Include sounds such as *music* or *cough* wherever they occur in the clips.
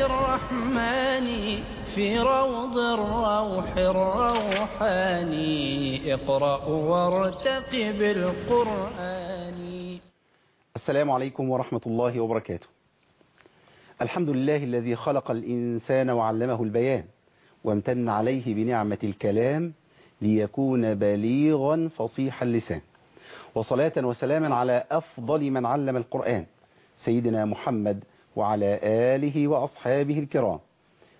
الرحمن في روض الروح الروحاني اقرأ وارتقب القرآن. السلام عليكم ورحمة الله وبركاته. الحمد لله الذي خلق الإنسان وعلمه البيان وامتن عليه بنعمة الكلام ليكون بليغا فصيح اللسان. وصلاة وسلاما على أفضل من علم القرآن سيدنا محمد وعلى آله وأصحابه الكرام.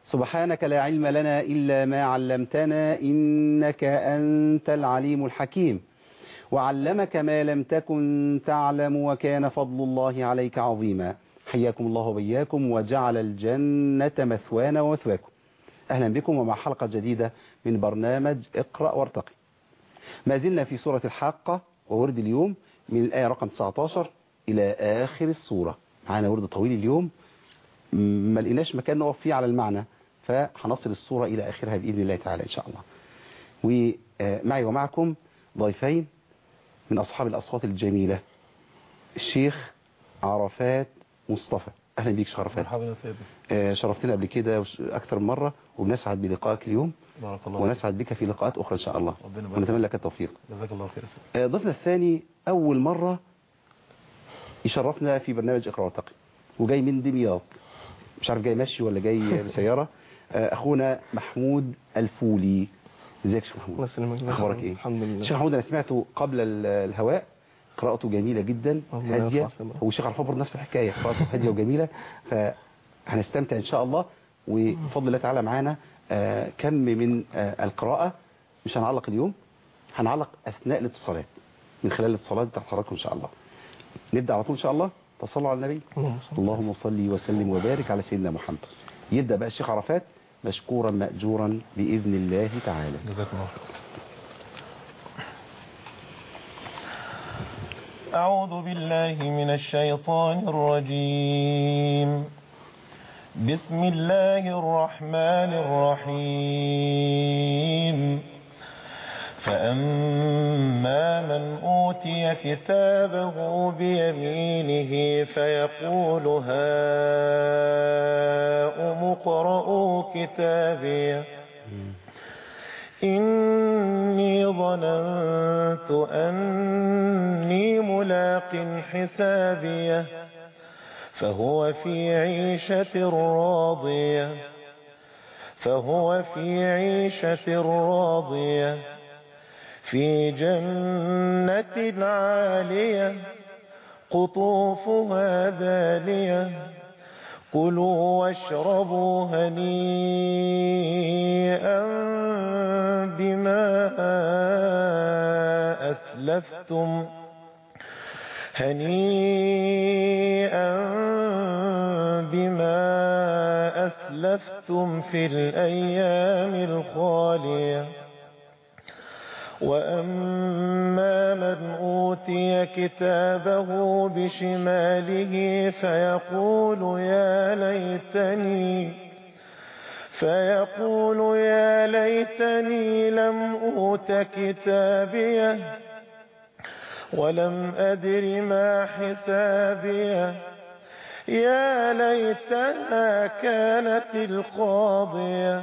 سبحانك لا علم لنا إلا ما علمتنا إنك أنت العليم الحكيم. وعلمك ما لم تكن تعلم وكان فضل الله عليك عظيما. حياكم الله وبياكم وجعل الجنة مثوانا ومثواكم. أهلا بكم ومع حلقة جديدة من برنامج اقرأ وارتقي. ما زلنا في سورة الحاقة وورد اليوم من الآية رقم 19 إلى آخر السورة. معانا ورد طويل اليوم ما لقيناش مكان نقف فيه على المعنى فهنصل السورة إلى آخرها بإذن الله تعالى إن شاء الله. ومعي ومعكم ضيفين من أصحاب الأصوات الجميلة الشيخ عرفات مصطفى. أهلا بيك شيخ عرفات. مرحبا يا سيدي. آه، شرفتنا قبل كده أكثر من مرة وبنسعد بلقائك اليوم. بارك الله ونسعد بك في لقاءات أخرى إن شاء الله. ربنا يبارك ونتمنى لك التوفيق. جزاك الله خير يا سيدي. آه، ضيفنا الثاني أول مرة يشرفنا في برنامج اقرأ وارتقي وجاي من دمياط. مش عارف جاي ماشي ولا جاي *laughs* بسيارة آه، أخونا محمود الفولي. إزيك يا شيخ محمود؟ أخبارك إيه؟ الحمد لله. الشيخ محمود أنا سمعته قبل ال- الهواء. قراءته جميلة جدا سمعه. هو الشيخ عرفان برضه نفس الحكاية قراءته هادية وجميلة. فهنستمتع إن شاء الله. وبفضل الله تعالى معانا آه، كم من آه، القراءة. مش هنعلق اليوم هنعلق أثناء الاتصالات. من خلال الاتصالات بتاعت حضراتكم إن شاء الله. نبدأ على طول إن شاء الله. تصلوا على النبي. اللهم صل وسلم وبارك على سيدنا محمد. يبدأ بقى الشيخ عرفات مشكورا مأجورا بإذن الله تعالى. جزاك الله خير أعوذ بالله من الشيطان الرجيم. بسم الله الرحمن الرحيم. فأما من أوتي كتابه بيمينه فيقول هاؤم اقرءوا كتابيه إني ظننت أني ملاق حسابيه فهو في عيشة راضية فهو في عيشة راضية في جنة عالية قطوفها دانية كلوا واشربوا هنيئا بما أسلفتم هنيئا بما أسلفتم في الأيام الخالية. وأما من أوتي كتابه بشماله فيقول يا ليتني فيقول يا ليتني لم أوت كتابيه ولم أدر ما حسابيه. يا ليتها كانت القاضية.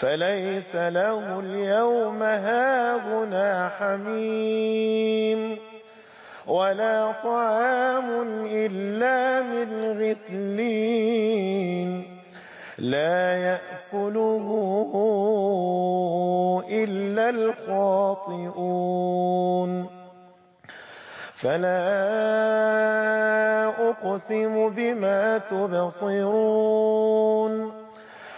فليس له اليوم هاهنا حميم ولا طعام إلا من غسلين لا يأكل يأكله إلا الخاطئون فلا أقسم بما تبصرون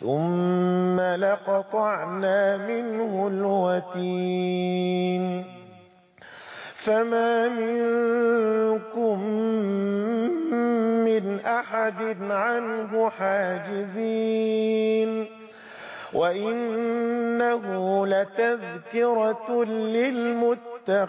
ثم لقطعنا منه الوتين فما منكم من أحد عنه حاجزين وإنه لتذكرة للمتقين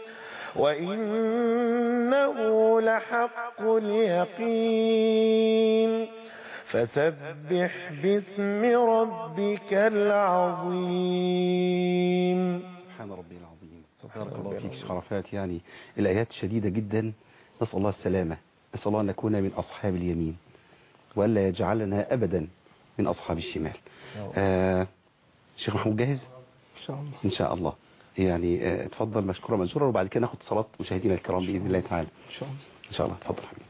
وإنه لحق اليقين فسبح باسم ربك العظيم سبحان ربي العظيم. بارك الله فيك شيخ عرفات. يعني الآيات شديدة جدا. نسأل الله السلامة. نسأل الله أن نكون من أصحاب اليمين وألا يجعلنا أبدا من أصحاب الشمال. آه شيخ محمود جاهز؟ إن شاء الله. إن شاء الله. يعني آه اتفضل مشكورة منشورة وبعد كده ناخد صلاة مشاهدينا الكرام بإذن الله تعالى. إن شاء الله. إن شاء الله. اتفضل حبيبي.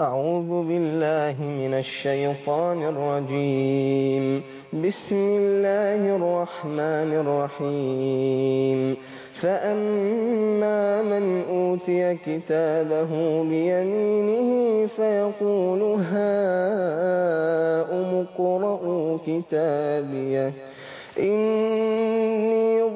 أعوذ بالله من الشيطان الرجيم. بسم الله الرحمن الرحيم. فأما من أوتي كتابه بيمينه فيقول هاؤم اقرءوا كتابيه إني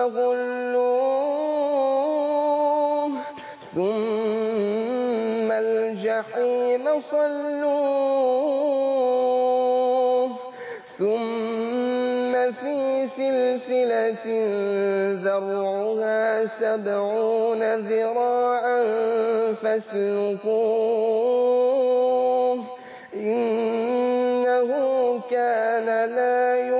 فغلوه ثم الجحيم صلوه ثم في سلسلة ذرعها سبعون ذراعا فاسلكوه إنه كان لا يؤمن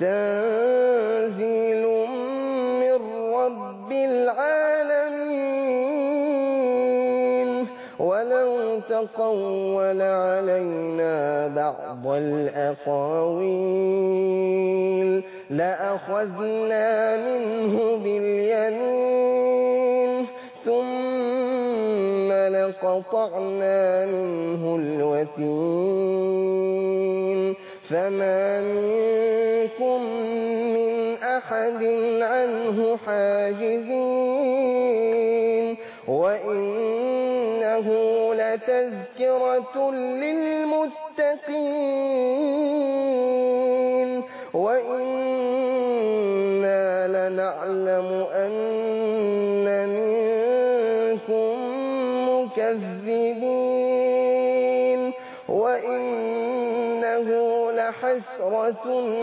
تنزيل من رب العالمين ولو تقول علينا بعض الأقاويل لأخذنا منه باليمين لقطعنا منه الوتين فما منكم من أحد عنه حاجزين وإنه لتذكرة للمتقين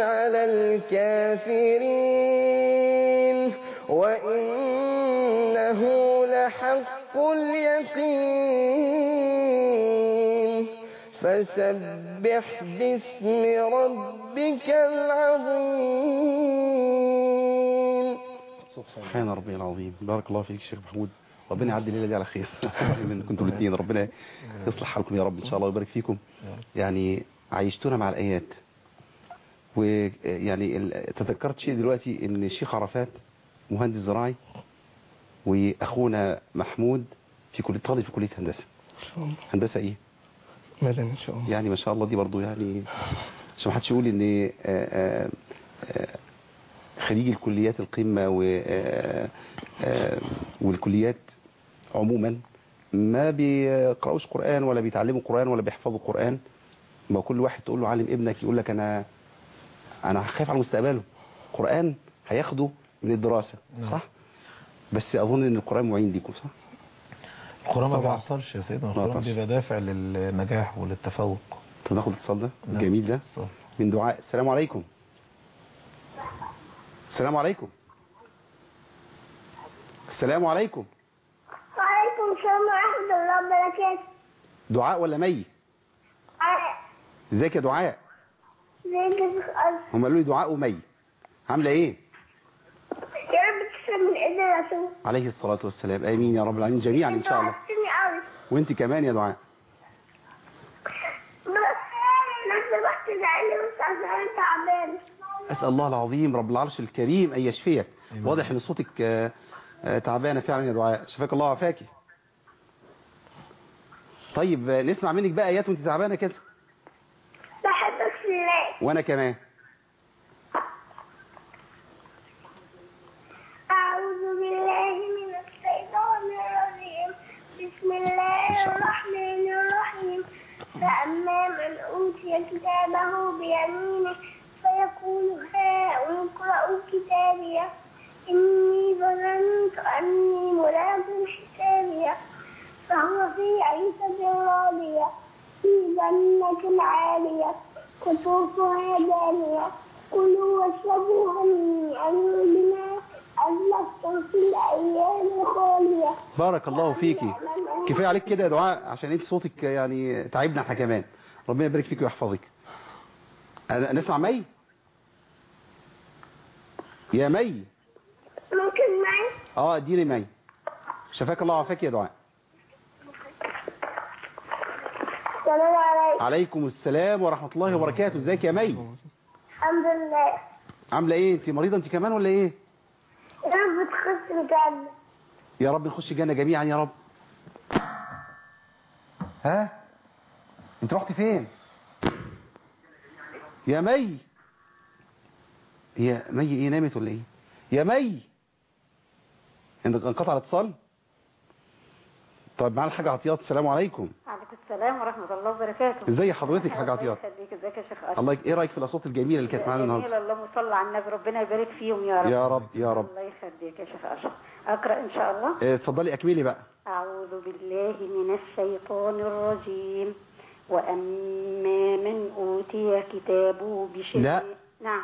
على الكافرين وإنه لحق اليقين. فسبح باسم ربك العظيم. سبحان ربي العظيم. بارك الله فيك شيخ محمود. ربنا يعدي الليلة دي على خير. *laughs* من كنتم الاثنين ربنا يصلح حالكم يا رب إن شاء الله ويبارك فيكم. يعني عيشتونا مع الآيات. ويعني تذكرت شيء دلوقتي إن الشيخ عرفات مهندس زراعي وأخونا محمود في كلية طالب في كلية هندسة. هندسة إيه؟ مدني إن شاء الله. يعني ما شاء الله دي برضو يعني عشان ما حدش يقول إن آه، آه، آه، خريج الكليات القمة و والكليات عموما ما بيقرأوش قرآن ولا بيتعلموا قرآن ولا بيحفظوا قرآن. ما كل واحد تقول له علم ابنك يقول لك أنا أنا خايف على مستقبله. قرآن هياخده من الدراسة نعم. صح؟ بس أظن إن القرآن معين ليكم صح؟ القرآن ما. بيعطلش يا سيدنا. القرآن. بيبقى دافع للنجاح وللتفوق. طب ناخد الاتصال ده؟ نعم. الجميل ده. صح. من دعاء. السلام عليكم. السلام عليكم. السلام عليكم. وعليكم السلام ورحمة الله وبركاته. دعاء ولا مي آه، إزيك يا دعاء ازيك يا شيخ ألف هم قالوا لي دعاء ومي عاملة إيه؟ يا رب تسلم من إيدي الرسول عليه الصلاة والسلام. آمين يا رب العالمين جميعا إن شاء الله. وأنت كمان يا دعاء. تعبانة أسأل الله العظيم رب العرش الكريم أن يشفيك. واضح إن صوتك آه، آه، تعبانة فعلا يا دعاء. شفاك الله وعافاكي طيب آه، نسمع منك بقى آيات وأنت تعبانة كده. وأنا كمان. أعوذ بالله من الشيطان الرجيم. بسم الله الرحمن الرحيم. فأما من أوتي كتابه بيمينه فيقول هاؤم اقرءوا كتابيه إني ظننت أني ملاق حسابيه فهو في عيشة راضية في جنة عالية قطوفها دانية كلوا واشربوا هنيئا بما أزلفتم في الأيام الخالية بارك الله فيكي. كفاية عليك كده يا دعاء عشان انت صوتك يعني تعبنا إحنا كمان. ربنا يبارك فيك ويحفظك. نسمع مي؟ يا مي. ممكن معي آه اديني مي. شفاك الله وعافاك يا دعاء. السلام عليكم. عليكم السلام ورحمة الله وبركاته. ازيك يا مي؟ الحمد لله. عاملة إيه؟ انت مريضة انت كمان ولا إيه؟ يا رب تخش الجنة. يا رب نخش الجنة جميعا يا رب. ها؟ انت رحت فين؟ يا مي؟ هي مي إيه؟ نامت ولا إيه؟ يا مي؟ ان انقطع الاتصال؟ طيب معانا الحاجة عطيات؟ السلام عليكم. عليكم السلام ورحمة الله وبركاته. ازي حضرتك يا حاجة عطيات؟ ازيك يا شيخ الله إيه رأيك في الأصوات الجميلة اللي كانت معانا النهارده؟ اللهم صل على النبي ربنا يبارك فيهم يا رب. يا رب يا رب. الله يخليك يا شيخ أشرف. أقرأ إن شاء الله. آه، اتفضلي أكملي بقى. أعوذ بالله من الشيطان الرجيم. وأما من أوتي كتابه بشمال لا. نعم.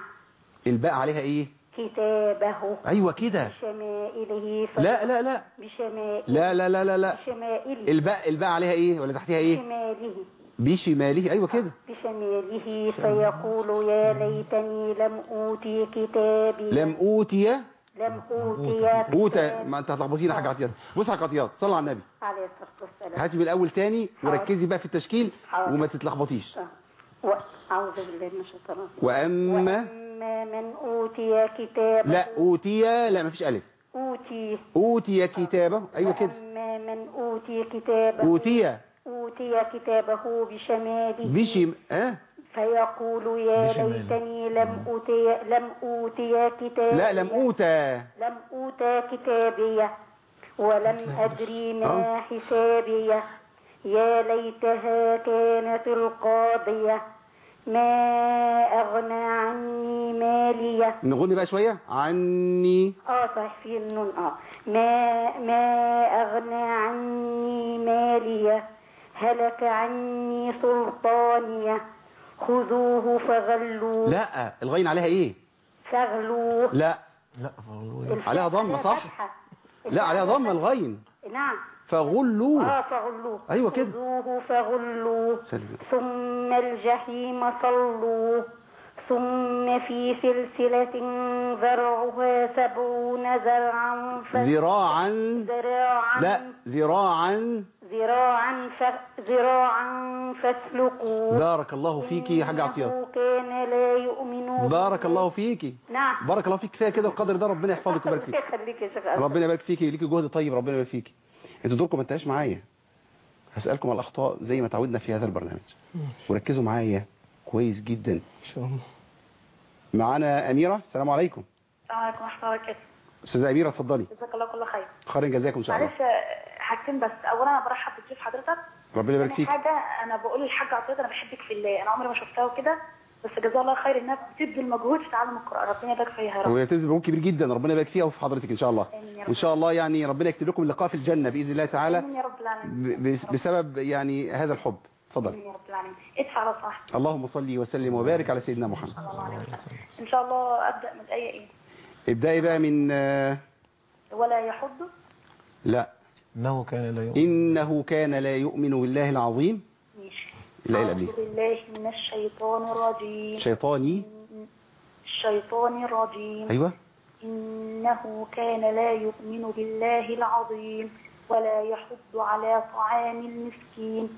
الباء عليها إيه؟ كتابه. أيوه كده. بشمائله. لا لا لا. بشمائله. لا لا لا لا لا. بشمائله. الباء الباء عليها إيه؟ ولا تحتها إيه؟ بشماله. بشماله. أيوه كده. بشماله. فيقول يا ليتني لم أوتي كتابي. لم أوتي لم أوتي اوتى كتابي. ما أنت هتلخبطينا حاجة عطيات بص يا حاجة عطيات صلى على النبي. عليه الصلاة والسلام. هاتي بالأول تاني وركزي بقى في التشكيل. وما تتلخبطيش. و- أعوذ بالله من الشيطان وأما وأما من أوتي كتابه. لا أوتي لا مفيش ألف. أوتي. أوتي كتابه. أيوه كده. وأما من أوتي كتابه. أوتي. أوتي كتابه بشماله. بشم آه فيقول يا. ليتني لم أوتي لم أوتي كتابي. لا لم أوتى. لم أوتى كتابي. ولم أدري ما حسابي. يا ليتها كانت القاضية. ما أغنى عني مالية. نغني بقى شوية. عني. آه صحيح في النون. آه. ما ما أغنى عني مالية. هلك عني سلطانية. خذوه فغلوه. لا الغين عليها إيه؟ فغلوه. لا. لا فغلوه. عليها ضمة، صح؟ فتحة. لا عليها ضمة الغين. نعم. فغلوه. آه فغلوه. أيوة كده. خذوه فغلوه. سلم. ثم الجحيم صلوه. ثم في سلسلة ذرعها سبعون ذرعا. ذراعا. ذراعا. لا ذراعا. ذراعا ف... ذراعا فاسلكوه. بارك الله فيكي يا حاجة عطيات إنه كان لا يؤمن بارك الله فيكي. نعم. بارك الله فيك كفاية كده القدر ده ربنا يحفظك ويبارك فيك. *laughs* ربنا يبارك فيكي ليكي جهد طيب ربنا يبارك فيكي. أنتوا دوركم ما انتهاش معايا. هسألكم على الأخطاء زي ما تعودنا في هذا البرنامج. وركزوا معايا كويس جدا. إن شاء الله. معانا أميرة؟ السلام عليكم. السلام عليكم. ورحمة الله وبركاته. أستاذة أميرة اتفضلي. جزاك الله كل خير. خير جزاكم إن شاء الله معلش حاجتين بس. اولا أنا برحب بضيف حضرتك. ربنا يبارك فيك. حاجة أنا بقول للحاجة عطية أنا بحبك في الله. أنا عمري ما شفتها وكده. بس جزاها الله خير إنها بتبذل مجهود في تعلم القرآن. ربنا يبارك فيها يا رب. وهي تبذل مجهود كبير جدا ربنا يبارك فيها وفي حضرتك إن شاء الله. آمين يا رب. وإن شاء الله يعني ربنا يكتب لكم اللقاء في الجنة بإذن الله تعالى. آمين يا رب العالمين. بسبب يعني هذا الحب. اتفضل آمين يا رب العالمين. ادفع على صح اللهم صل وسلم وبارك على سيدنا محمد. صلى الله عليه وسلم. إن شاء الله أبدأ من الايه إيه ابدأي بقى من ولا يحض؟ لا. إنه كان لا يؤمن إنه كان لا يؤمن بالله العظيم. لا إله أعوذ بالله من الشيطان الرجيم. شيطاني؟ الشيطان الرجيم. أيوة. إنه كان لا يؤمن بالله العظيم ولا يحض على طعام المسكين.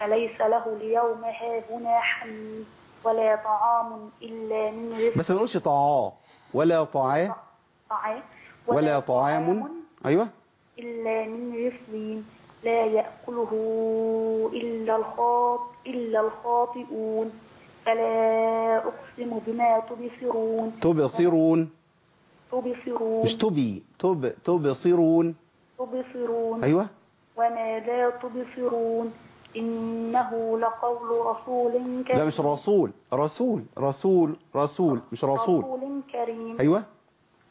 فليس له اليوم هاهنا حميم ولا طعام إلا من رزق بس ما نقولش طعام. ولا طعام. طعام. ولا طعام. أيوة. إلا من غسلين لا يأكله إلا الخاط إلا الخاطئون. فلا أقسم بما تبصرون. تبصرون. تبصرون. مش تبي تب تبصرون. تبصرون. أيوة. وما لا تبصرون. إنه لقول رسول كريم لا مش رسول رسول رسول رسول مش رسول. رسول كريم. أيوة.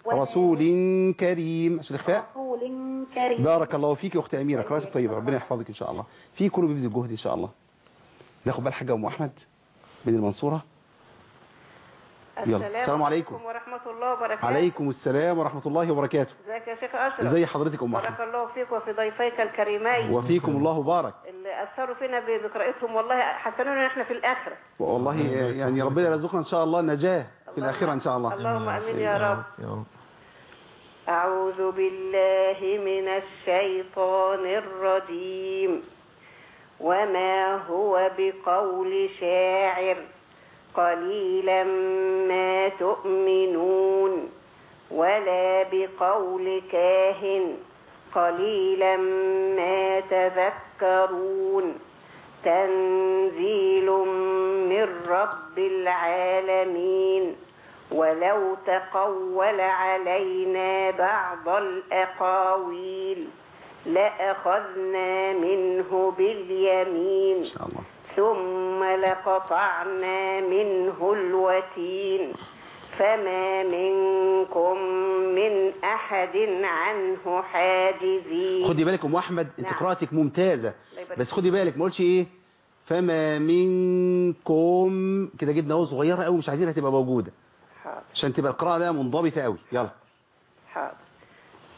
رسول كريم. عشان الإخفاء رسول كريم. بارك الله فيك يا أختي أميرة. قراءتك طيبة ربنا يحفظك إن شاء الله. في كله بيبذل جهد إن شاء الله. ناخد بال حاجة أم أحمد من المنصورة. يلا. السلام عليكم ورحمة الله وبركاته. عليكم السلام ورحمة الله وبركاته. إزيك يا شيخ أشرف؟ إزي حضرتك أم بارك أحمد الله فيك وفي ضيفيك الكريمين. وفيكم الله بارك اللي أثروا فينا بقراءتهم والله حسنونا إحنا في الآخرة. والله يعني ربنا يرزقنا إن شاء الله النجاة في الآخرة إن شاء الله. اللهم آمين يا رب. يا رب. أعوذ بالله من الشيطان الرجيم. وما هو بقول شاعر. قليلا ما تؤمنون. ولا بقول كاهن. قليلا ما تذكرون. تنزيل من رب العالمين. ولو تقول علينا بعض الأقاويل لأخذنا منه باليمين. إن شاء الله. ثم لقطعنا منه الوتين. فما منكم من أحد عنه حاجزين. خدي بالك ام أحمد أنت نعم. قراءتك يبارك بس خدي بالك ما قلتش إيه؟ فما منكم كده جبنا أهو صغيرة قوي مش عايزينها تبقى موجودة. حاضر عشان تبقى القراءة بقى منضبطة قوي. يلا. حاضر.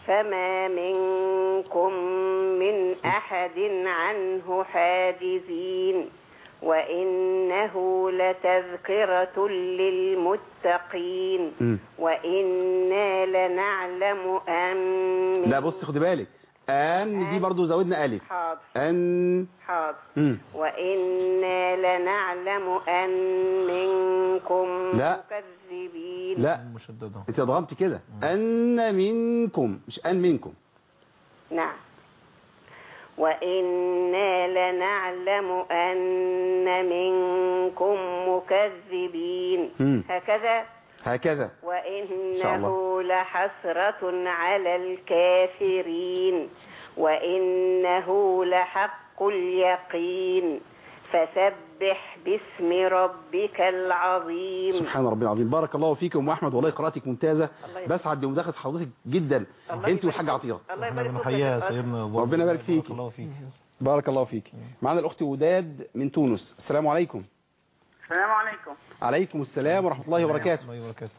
فما منكم من أحد عنه حاجزين وإنه لتذكرة للمتقين. وإنا لنعلم أن لا بص خدي بالك. أن دي برضو زودنا ألف. حاضر. أن. حاضر. وإنا لنعلم أن منكم لا. مكذبين. لا. مشددة. انت ضغمت كده. أن منكم مش أن منكم. نعم. وإنا لنعلم أن منكم مكذبين. مم. هكذا؟ هكذا. وإنه لحسرة على الكافرين. وإنه لحق اليقين. فسبح باسم ربك العظيم. سبحان ربي العظيم. بارك الله فيك يا ام احمد والله قراءتك ممتازة. بسعد بمداخله حضرتك جدا. انت يبارك والحاج فيك. عطية. الله يبارك فيك. ربنا يبارك فيك. بارك الله فيك. بارك الله فيك. معنا الأخت وداد من تونس. السلام عليكم. السلام عليكم. عليكم السلام ورحمة الله وبركاته. الله وبركاته.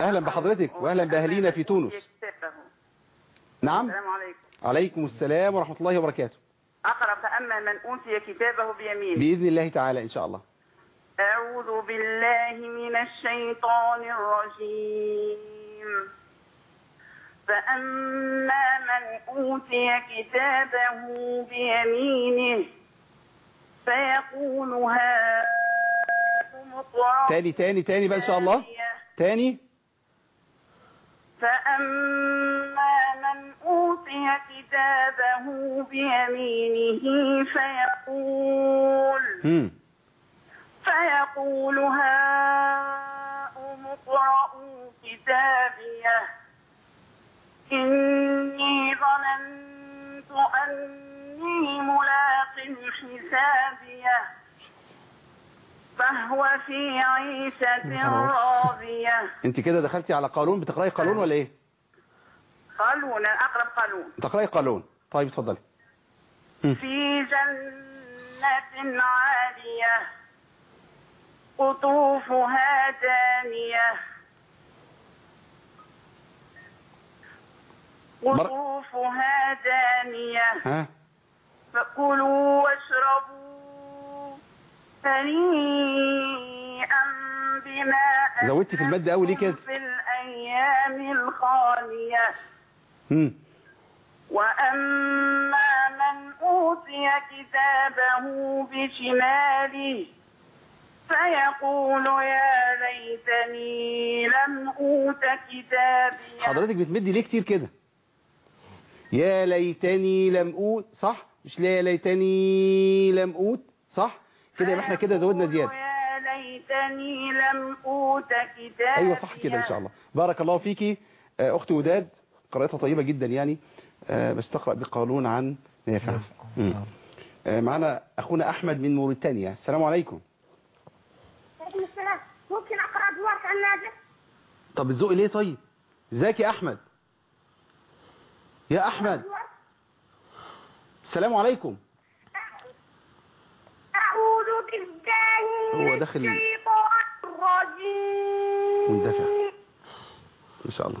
أهلا بحضرتك وأهلا باهالينا في تونس. نعم. السلام عليكم. عليكم السلام ورحمة الله وبركاته. أقرأ فأما من أوتي كتابه بيمينه. بإذن الله تعالى إن شاء الله. أعوذ بالله من الشيطان الرجيم. فأما من أوتي كتابه بيمينه فيقول اقرءوا تاني تاني تاني بقى إن شاء الله. تاني. فأما أوتي كتابه بيمينه فيقول فيقول هاؤم اقرءوا كتابيه إني ظننت أني ملاق حسابيه فهو في عيشة راضية انت كده دخلتي على قانون بتقرأي قانون ولا إيه؟ قالون أقرب قالون. تقراي قانون طيب اتفضلي مم. في جنة عالية قطوفها دانية. قطوفها دانية. فكلوا واشربوا هنيئا بما زودتي في المادة أوي ليه كده؟ في الأيام الخالية. وأما من أوتي كتابه بشماله فيقول يا ليتني لم أوت كتابيه حضرتك بتمدي ليه كتير كده؟ يا ليتني لم أوت صح؟ مش لا يا ليتني لم أوت صح؟ كده يبقى إحنا كده زودنا زيادة. يا ليتني لم أوت كتابيه أيوه صح كده إن شاء الله. بارك الله فيكي. آه، أختي وداد قراءتها طيبة جدا يعني آه، بس تقرا بقانون عن نافع. آه، معنا أخونا أحمد من موريتانيا. السلام عليكم. عليكم السلام. ممكن أقرأ دورك عن نادر طب الذوق ليه طيب؟ إزيك يا أحمد؟ يا أحمد. السلام عليكم. أعوذ بالله من هو داخل الشيطان الرجيم. مندفع. ان شاء الله.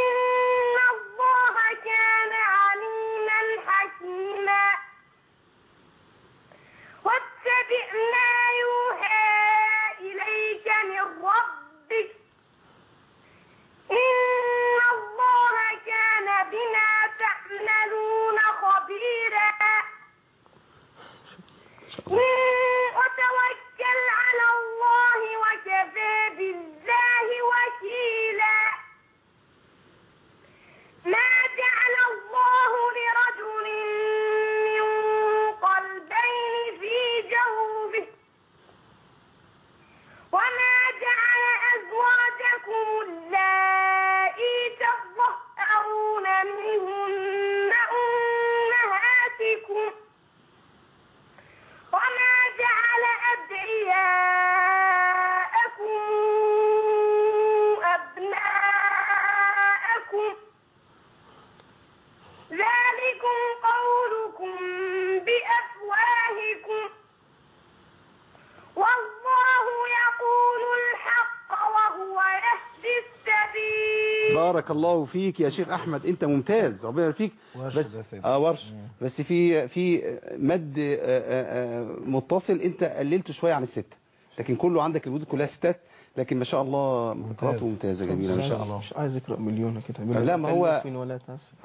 بارك الله فيك يا شيخ أحمد أنت ممتاز ربنا يبارك بس. آه ورش بس في في مد آه، آه، آه، متصل أنت قللته شوية عن الستة. لكن كله عندك الوجود كلها ستات لكن ما شاء الله قراءته ممتازة جميلة ما شاء الله. مش عايز اقرا مليون كده لا، ما هو-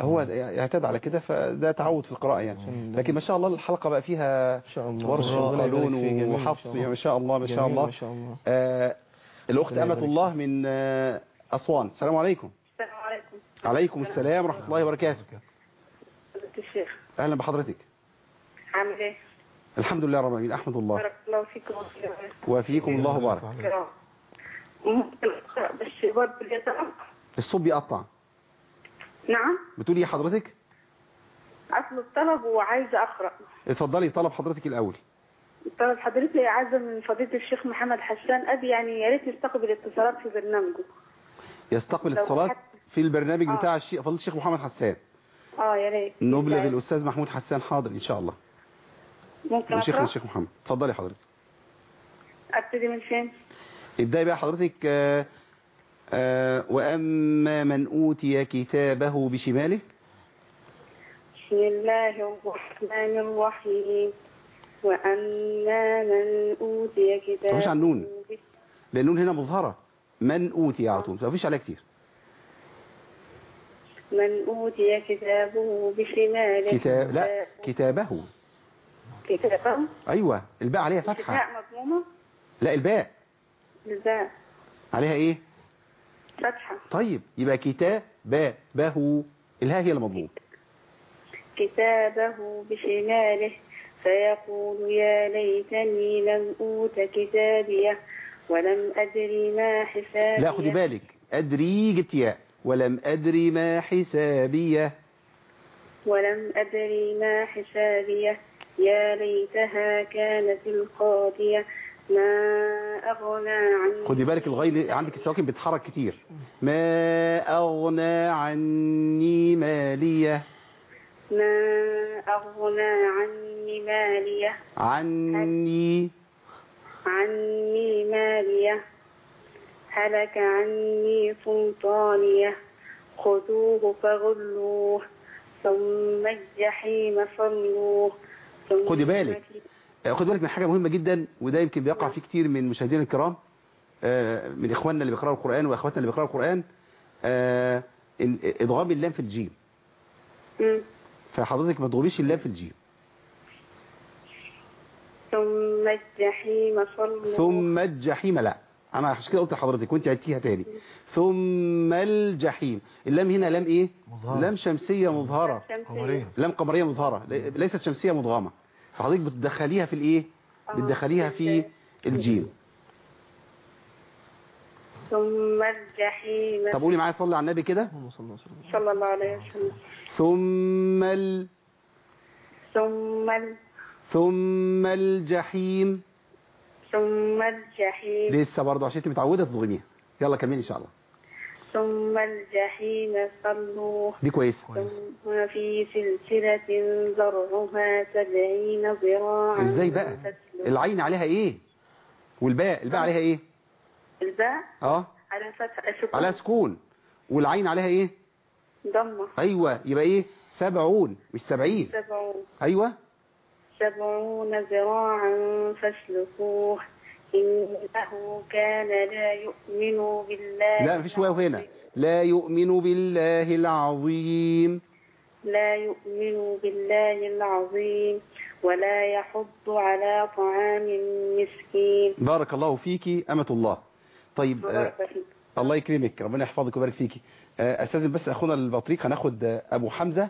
هو يعتاد على كده فده تعود في القراءة يعني. لكن ما شاء الله الحلقة بقى فيها ورش وقانون. جميل وحفص إن ما شاء الله ما شاء الله. الأخت أمة الله من أسوان. السلام عليكم. عليكم عليكم السلام ورحمة الله وبركاته. الشيخ. أهلا بحضرتك. عامل إيه؟ الحمد لله رب العالمين. أحمد الله. بارك الله فيكم وفي وفيكم الله بارك بس برضه اليتامى الصوت بيقطع. نعم. بتقولي إيه حضرتك؟ أصل الطلب وعايزه أقرأ. اتفضلي طلب حضرتك الأول. طلب حضرتك عايزه من فضيلة الشيخ محمد حسان. أبي يعني يا ريت يستقبل اتصالات في برنامجه. يستقبل اتصالات؟ في البرنامج آه. بتاع الشيخ فضيله الشيخ محمد حسان. آه يا ريت. نبلغ. الأستاذ محمود حسان حاضر إن شاء الله. ممكن أقرأ؟ الشيخ محمد. اتفضلي حضرتك. أبتدي من فين؟ ابدأي بقى حضرتك آه آه وأما من أوتي كتابه بشماله؟ بسم الله الرحمن الرحيم. وأما من أوتي كتابه مفيش على النون. لأن النون هنا مظهرة. من أوتي على طول. مفيش عليها كتير. من أوتي كتابه بشماله كتاب لا كتابه. كتابه؟ أيوه الباء عليها فتحة. كتاب مضمومة؟ لا الباء. الباء. عليها إيه؟ فتحة. طيب يبقى كتابه. الهاء هي المضموم. كتابه بشماله فيقول يا ليتني لم أوت كتابيه ولم أدري ما حسابيه. لا خدي بالك. أدري جبت ياء. ولم أدري ما حسابيه. ولم أدري ما حسابيه. يا ليتها كانت القاضية. ما أغنى عني. خدي بالك الغين عندك السواكن بتتحرك كتير. ما أغنى عني مالية. ما أغنى عني مالية. عني. عني مالية. هلك عني سلطانية خذوه فغلوه ثم الجحيم صلوه خدي بالك. آه، خدي بالك من حاجة مهمة جدا وده يمكن بيقع فيه كتير من مشاهدينا الكرام آه، من إخواننا اللي بيقرأوا القرآن وأخواتنا اللي بيقرأوا القرآن آه، ال- إدغام اللام في الجيم. فحضرتك ما تضربيش اللام في الجيم ثم الجحيم صلوه ثم الجحيم لا أنا عشان كده قلت لحضرتك وأنت عدتيها تاني. ثم الجحيم. اللام هنا لام إيه؟ مظهرة. لام شمسية مظهرة. قمرية. لام قمرية مظهرة. لي- ليست شمسية مدغمه فحضرتك بتدخليها في الإيه؟ بتدخليها في الجيم. ثم الجحيم. طب قولي معايا صلي على النبي كده. صلى الله عليه وسلم. ثم ال... ثم ال... ثم الجحيم. ثم الجحيم. لسه برضه عشان انت متعودة تضغميها يلا كملي إن شاء الله. ثم الجحيم صلوه. دي كويسة. ثم في سلسلة ذرعها سبعين ذراعا إزاي بقى. العين عليها إيه؟ والباء. الباء عليها إيه؟ الباء؟ آه. على فتح سكون عليها سكون. والعين عليها إيه؟ ضمة. أيوه. يبقى إيه؟ سبعون مش سبعين. سبعون. أيوه. سبعون ذراعا فاسلكوه إنه كان لا يؤمن بالله لا مفيش واو هنا. لا يؤمن بالله العظيم. لا يؤمن بالله العظيم ولا يحض على طعام المسكين. بارك الله فيكي أمة الله. طيب آه فيك. الله يكرمك ربنا يحفظك ويبارك فيكي آه أستاذن بس أخونا البطريق هناخد أبو حمزة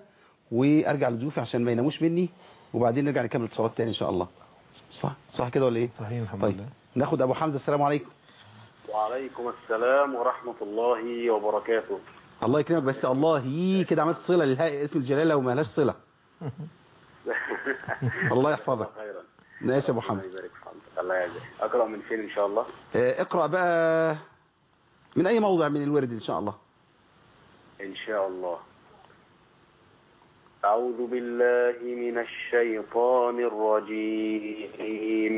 وأرجع لضيوفي عشان ما يناموش مني. وبعدين نرجع نكمل اتصالات تاني إن شاء الله. صح؟ صح كده ولا إيه؟ صحيح الحمد طيب لله ناخد أبو حمزة السلام عليكم. وعليكم السلام ورحمة الله وبركاته. الله يكرمك بس الله يي كده عملت صلة للهاء اسم الجلالة وما لهاش صلة. *laughs* الله يحفظك. خيرا. ماشي يا أبو الله حمزة يبارك في حضرتك. الله يجزاك أقرأ من فين إن شاء الله؟ آه اقرأ بقى من أي موضع من الورد إن شاء الله؟ إن شاء الله. أعوذ بالله من الشيطان الرجيم.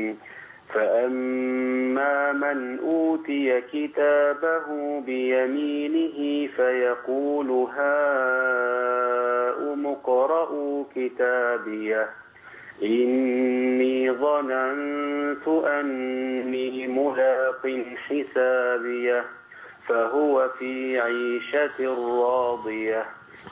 فأما من أوتي كتابه بيمينه فيقول هاؤم اقرءوا كتابيه. إني ظننت أني ملاق حسابيه. فهو في عيشة راضية.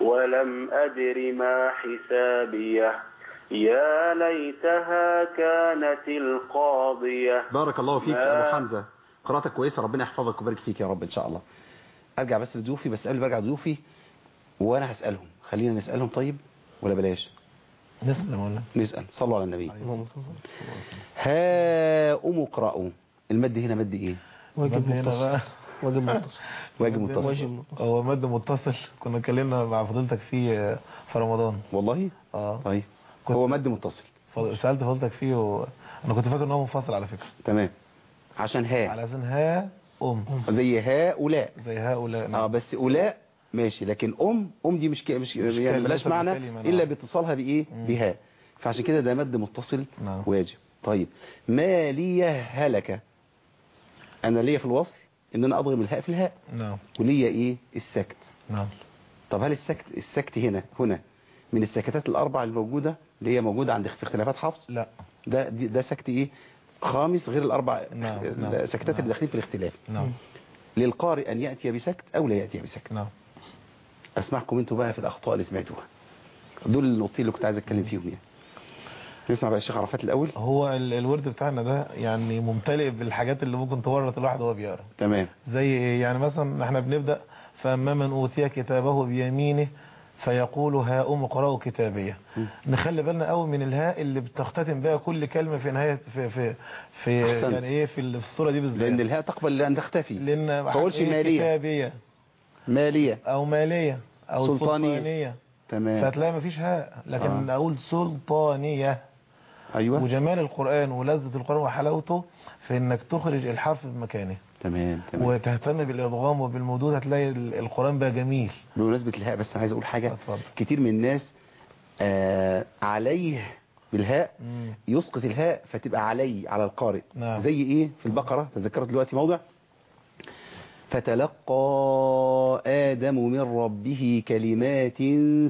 ولم أدر ما حسابيه. يا ليتها كانت القاضية. بارك الله فيك ما- ابو حمزة. قراءتك كويسة ربنا يحفظك ويبارك فيك يا رب إن شاء الله. أرجع بس لضيوفي بس قبل ما أرجع لضيوفي وأنا هسألهم. خلينا نسألهم طيب ولا بلاش؟ نسلم ولا؟ نسأل. صلوا على النبي. اللهم صل هاؤم اقرأوا. المد هنا مد إيه؟ واجب مد هنا متصل بقى. واجب *laughs* متصل. واجب متصل. هو مد متصل. كنا اتكلمنا مع فضيلتك فيه في رمضان. والله؟ آه. طيب. هو مد متصل. سألت فضيلتك فيه و... أنا كنت فاكر إن هو منفصل على فكرة. تمام. عشان ها على أساس ها أم. زي هؤلاء زي هؤلاء آه نعم. بس اولاء ماشي لكن أم أم دي مش ك- مش يعني ليست معنى نعم. إلا باتصالها بإيه. بها فعشان كده ده مد متصل نعم. واجب. طيب. ما لي هلك؟ أنا ليا في الوصل إن أنا أضرب الهاء في الهاء. نعم. وليا إيه؟ السكت. نعم. طب هل السكت السكت هنا هنا من السكتات الأربع الموجوده اللي هي موجودة عند اختلافات حفص؟ لا. ده ده سكت إيه؟ خامس غير الأربع نعم، نعم، السكتات نعم. اللي داخلين في الاختلاف. نعم. للقارئ أن يأتي بسكت أو لا يأتي بسكت. نعم. أسمعكم أنتوا بقى في الأخطاء اللي سمعتوها. دول النقطتين اللي كنت عايز أتكلم فيهم يعني. نسمع بقى الشيخ عرفات الأول. هو ال- الورد بتاعنا ده يعني ممتلئ بالحاجات اللي ممكن تورط الواحد وهو بيقرأ. تمام. زي إيه؟ يعني مثلا إحنا بنبدأ فأما من أوتي كتابه بيمينه فيقول هاؤم اقرأوا كتابية. نخلي بالنا قوي من الهاء اللي بتختتم بها كل كلمة في نهاية في في في. يعني إيه؟ في ال- في الصورة دي بالذات. لأن الهاء تقبل ان تختفي لأن فقولش إيه؟ مالية. كتابية. مالية. أو مالية. أو سلطانية. سلطانية. تمام. فتلاقي مفيش هاء لكن آه. أقول سلطانية. أيوه. وجمال القرآن ولذة القرآن وحلاوته في إنك تخرج الحرف بمكانه تمام تمام. وتهتم بالإدغام وبالمدود هتلاقي ال- القرآن بقى جميل. بمناسبة الهاء بس أنا عايز أقول حاجة. اتفضل. كتير من الناس آه عليه بالهاء مم. يسقط الهاء فتبقى علي على القارئ. نعم. زي إيه؟ في البقرة تذكرت دلوقتي موضع؟ فتلقى آدم من ربه كلمات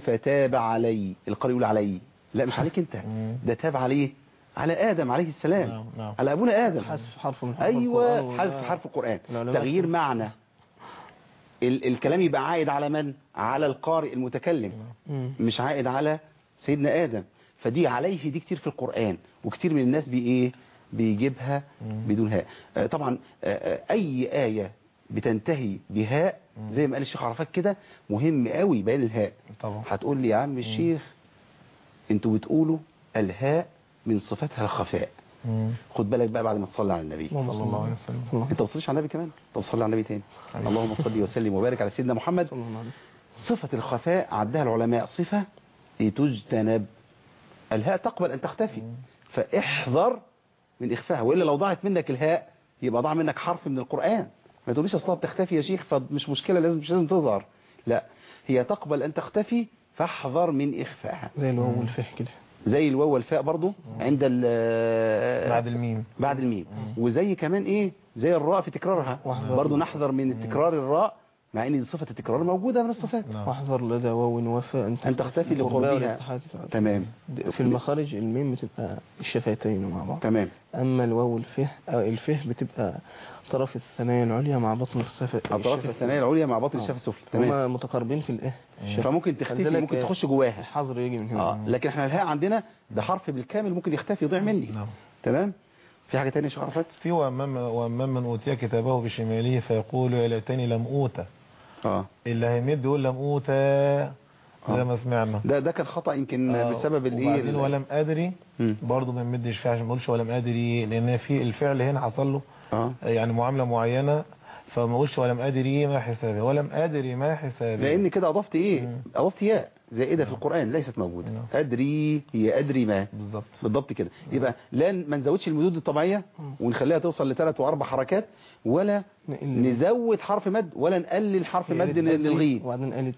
فتاب علي. القارئ يقول علي. لا مش عليك انت. ده تاب عليه على آدم عليه السلام. نعم نعم. على أبونا آدم. حذف حرف من القرآن أيوة حذف حرف القرآن. العلماء تغيير معنى. ال الكلام يبقى عائد على من؟ على القارئ المتكلم. مم. مش عائد على سيدنا آدم. فدي عليه دي كتير في القرآن. وكتير من الناس بي إيه؟ بيجيبها مم. بدون هاء. آه، طبعا آه، آه، أي آية بتنتهي بهاء زي ما قال الشيخ عرفات كده مهم قوي بيان الهاء. طبعا. هتقول لي يا عم الشيخ أنتوا بتقولوا الهاء من صفاتها الخفاء. مم. خد بالك بقى بعد ما تصلي على النبي. صلى الله عليه وسلم انت ما تصليش على النبي كمان؟ طب صلي على النبي تاني. اللهم صل وسلم وبارك على سيدنا محمد. صلى الله عليه صفة الخفاء عدها العلماء صفة لتجتنب. الهاء تقبل أن تختفي. فاحذر من إخفائها وإلا لو ضاعت منك الهاء يبقى ضاع منك حرف من القرآن. ما تقوليش أصلا بتختفي يا شيخ فمش مشكلة لازم مش لازم تظهر. لا هي تقبل أن تختفي فاحذر من إخفائها زي الواو والفه كده. زي الواو والفاء برضو عند ال بعد الميم. بعد الميم. وزي كمان إيه؟ زي الراء في تكرارها. برضو نحذر من تكرار الراء. مع ان صفة التكرار موجودة من الصفات. نعم. واحذر لدى واو وفاء أن تختفي قربها لقربها. تمام. في المخارج الميم بتبقى الشفتين مع بعض. تمام. أما الواو والفه أو الفه بتبقى طرف الثنايا العليا مع بطن الصفة اطراف الثنايا العليا مع باطن آه. الشفة السفلى. تمام. هما متقاربين في الإيه؟ الشفة. فممكن تختفي ممكن تخش جواها. الحظر يجي من هنا. آه. لكن إحنا الهاء عندنا ده حرف بالكامل ممكن يختفي يضيع مني. نعم. تمام؟ في حاجة تانية شيخ عرفات؟ في وأمام وأمام من أوتي كتابه بشماله فيقول يا ليتني لم أوتى آه. اللي هيمد يقول لم أوتى زي ما سمعنا. ده ده كان خطأ يمكن آه، بسبب الايه وبعدين ال- ولم أدري مم. برضه ما نمدش فيها عشان ما اقولش ولم أدري لأن في الفعل هنا حصل له آه. يعني معاملة معينة فما اقولش ولم أدري ما حسابي. ولم أدري ما حسابي. لأن كده أضفت إيه؟ مم. أضفت ياء زائدة في القرآن ليست موجودة. نعم. أدري هي أدري ما. بالظبط بالضبط كده. يبقى لا ما نزودش المدود الطبيعية ونخليها توصل لثلاث وأربع حركات. ولا نزود حرف مد ولا نقلل حرف مد للغين وبعدين قالت.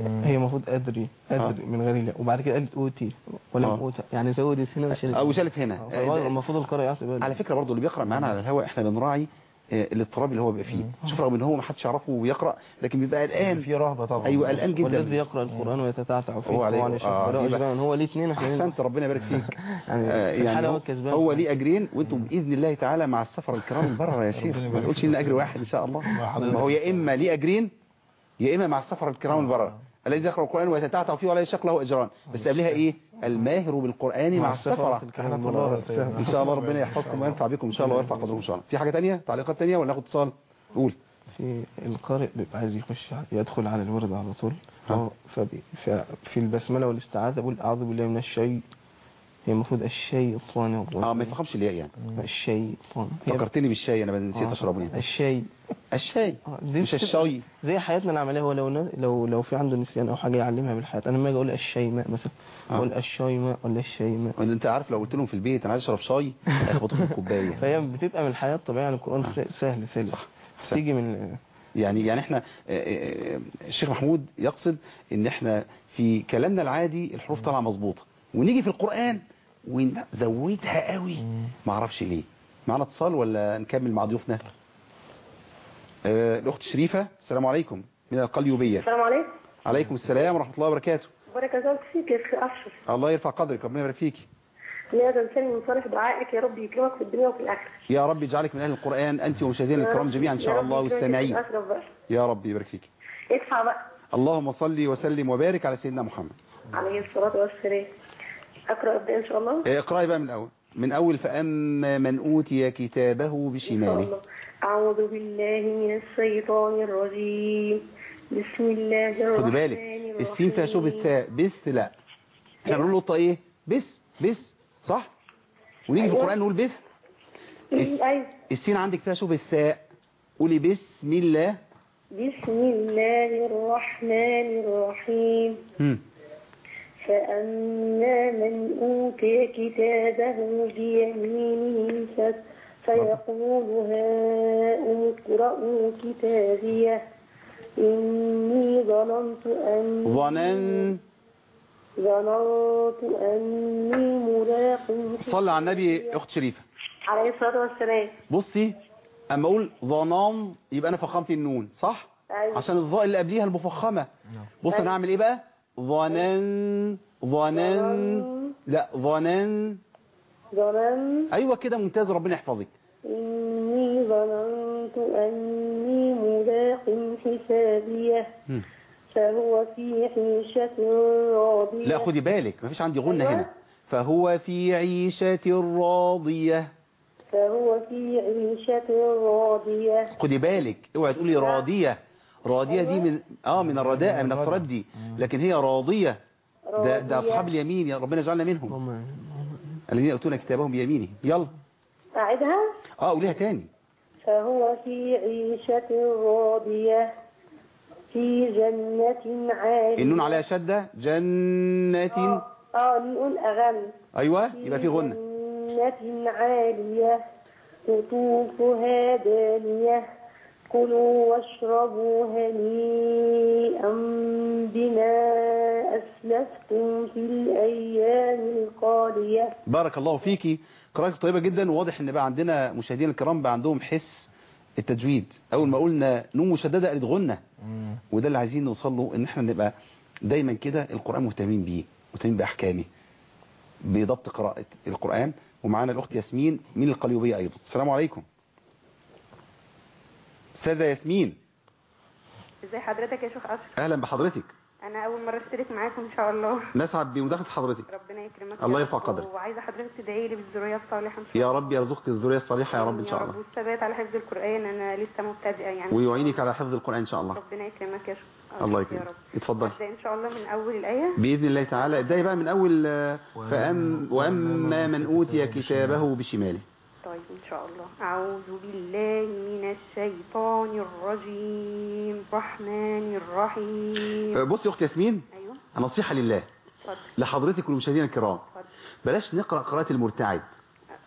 هي المفروض أدري أدري من غير لا وبعد كده قالت أوتي ولم آه. اوتى يعني زودت هنا وشالت أو هنا. شالت هنا آه، المفروض القارئ يحسب. على فكرة برضو اللي بيقرأ معانا على الهواء إحنا بنراعي آه، الاضطراب اللي هو بيبقى فيه. شوف رغم إن هو ما حدش يعرفه ويقرأ لكن بيبقى قلقان. في رهبة طبعا. أيوه قلقان جدا. والذي يقرأ القرآن ويتتعتع فيه. هو عليه- يشوف آه، هو ليه اثنين إحنا أحسنت ربنا يبارك فيك. *laughs* يعني آه، الحالة هو, هو ليه أجرين وأنتم بإذن الله تعالى مع السفر الكرام البرره يا شيخ. ما تقولش. لنا أجر واحد إن شاء الله. ما هو يا إما ليه أجرين يا إما مع السفر الكرام البرره الذي يقرأ القرآن ويتتعتع فيه ولا يشق له أجران. بس قبلها إيه؟ الماهر بالقرآن مع السفر إحنا في الله يا سيدنا. إن شاء الله ربنا يحفظكم وينفع بكم. إن شاء الله ويرفع قدركم إن شاء الله. في حاجة تانية؟ تعليقات تانية ولا ناخد اتصال؟ قول. في القارئ بيبقى عايز يخش يدخل على الورد على طول. فهو- فبي- ف- في البسملة والاستعاذة بقول أعوذ بالله من الشيء هي المفروض الشيطان الرجيم آه ما يفهمش الياء يعني. الشيطان. هي فكرتني بالشاي أنا نسيت آه، أشربه. يعني الشيء الشاي. آه، مش الشاي. زي حياتنا العملية هو لو ن- لو لو في عنده نسيان أو حاجة يعلمها بالحياة. أنا لما أجي أقول الشيماء مثلا آه. أقول الشيماء ولا الشيماء وانت أنت عارف لو قلت لهم في البيت أنا عايز أشرب شاي هيخبطوا في الكوباية. *laughs* فهي بتبقى من الحياة الطبيعية يعني القرآن س- سهل سهل صح. تيجي من يعني يعني إحنا آه، آه، الشيخ محمود يقصد إن إحنا في كلامنا العادي الحروف طالعة مظبوطة. ونيجي في القرآن ونزودها قوي. ما أعرفش ليه. معنا اتصال ولا نكمل مع ضيوفنا؟ آه، الأخت شريفة السلام عليكم. من القليوبية. السلام عليكم. عليكم السلام ورحمة الله وبركاته. بارك الله فيك يا أخي اشرف الله يرفع قدرك ربنا يبارك فيكي لا تنساني من صالح دعائك يا رب يكرمك في الدنيا وفي الآخرة. يا رب يجعلك من أهل القرآن أنت ومشاهدينا الكرام جميعا إن شاء الله والسامعين. يا رب يبارك فيك. ادفع بقى. اللهم صل وسلم وبارك على سيدنا محمد. عليه الصلاة والسلام. أقرأ ابدا إن شاء الله. إيه، اقرأي بقى من الأول. من أول فأما من أوتي كتابه إن بشماله أعوذ بالله من الشيطان الرجيم. بسم الله الرحمن خدي بالك السين فيها شبه الثاء بس لا. إحنا بنقول نقطة إيه؟ بس بس. صح؟ ونيجي في أيوة. القرآن نقول بس. أيوة. السين عندك فيها شبه الثاء قولي بسم الله. بسم الله الرحمن الرحيم. فأما من أوتي كتابه بيمينه فيقول هاؤم اقرءوا كتابيه. إني ظننت أني ظنن ظننت أني ملاق صلى على النبي أخت شريفة. عليه الصلاة والسلام. بصي أما أقول ظنان يبقى أنا فخمت النون صح؟ أيوة. عشان الظاء اللي قبليها المفخمة. بص أنا اعمل إيه بقى؟ ظنن ظنن لا ظنن ظننت أيوه كده ممتاز ربنا يحفظك. إني ظننت أني ملاق حسابيه. فهو في عيشة راضية. لا خدي بالك مفيش عندي غنة أيوة. هنا. فهو في عيشة راضية. فهو في عيشة راضية. خدي بالك اوعي تقولي راضية. راضية دي من آه من الرداء من التردي. لكن هي راضية. ده ده. أصحاب اليمين يا ربنا يجعلنا منهم. هم الذين يؤتون كتابهم بيمينه. يلا. أعدها آه قوليها تاني. فهو في عيشة راضية في جنة عالية. النون عليها شدة. جنة. آه آه، نقول أغنى أيوه يبقى في غنة جنة عالية قطوفها دانية. كلوا واشربوا هنيئا بما أسلفتم في الأيام الخالية بارك الله فيكي قراءتك طيبة جدا. وواضح إن بقى عندنا مشاهدين الكرام بقى عندهم حس التجويد. أول ما قلنا نون مشددة قالت غنة وده اللي عايزين نوصل له إن إحنا نبقى دايما كده القرآن مهتمين بيه مهتمين بأحكامه بضبط قراءة القرآن. ومعانا الأخت ياسمين من القليوبية أيضا. السلام عليكم. أستاذة ياسمين. ازي حضرتك يا شيخ أشرف؟ أهلا بحضرتك. أنا أول مرة أشترك معاكم إن شاء الله. نسعد بمداخلة حضرتك. ربنا يكرمك الله. يرفع قدرك. وعايزة حضرتك تدعي لي بالذرية الصالحة إن شاء يا رب يرزقك الذرية الصالحة يا رب إن شاء الله. والثبات على حفظ القرآن أنا لسه مبتدئة يعني. ويعينك على حفظ القرآن إن شاء الله. ربنا يكرمك يا شيخ. الله يكرمك. اتفضل. إن شاء الله من أول الآية. بإذن الله تعالى. ابدأي بقى من أول فأم وأما من أوتي كتابه بشماله. طيب ان شاء الله اعوذ بالله من الشيطان الرجيم الرحمن الرحيم بصي يا اخت ياسمين. أيوه. نصيحة لله. اتفضل. لحضرتك والمشاهدين الكرام اتفضل. بلاش نقرأ قراءة المرتعد.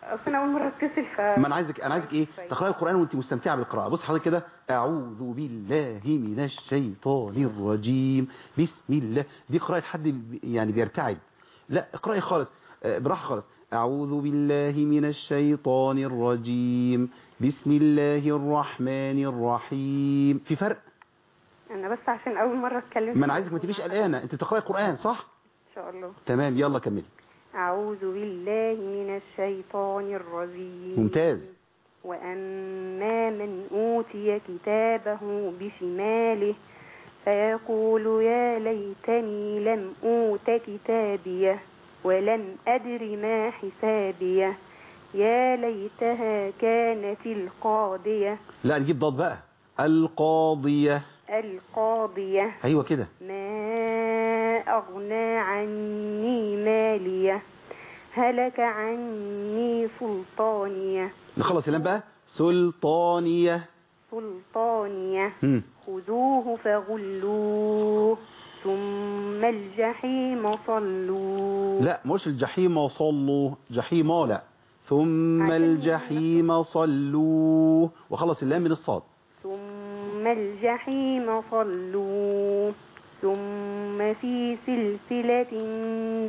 أصل أنا أول مرة أتصل ف ما أنا عايزك أنا عايزك إيه؟ طيب. تقرأي القرآن وأنت مستمتعة بالقراءة. بص حضرتك كده. أعوذ بالله من الشيطان الرجيم بسم الله. دي قراءة حد يعني بيرتعد. لا اقرأي خالص. آه، براحة خالص. أعوذ بالله من الشيطان الرجيم. بسم الله الرحمن الرحيم. في فرق؟ أنا بس عشان أول مرة أتكلم ما أنا عايزك ما تبقيش قلقانه أنت بتقرأي القرآن صح؟ إن شاء الله. تمام يلا كملي. أعوذ بالله من الشيطان الرجيم. ممتاز. وأما من أوتي كتابه بشماله فيقول يا ليتني لم أوت كتابيه. ولم أدر ما حسابيه يا ليتها كانت القاضية. لا نجيب ضاد بقى. القاضية. القاضية. أيوه كده. ما أغنى عني مالية هلك عني سلطانية نخلص اللام بقى. سلطانية. سلطانية. مم. خذوه فغلوه. ثم الجحيم صلوه لا مش الجحيم وصلوا جحيم لا. ثم الجحيم صلوه وخلص اللام من الصاد. ثم الجحيم صلوه ثم في سلسلة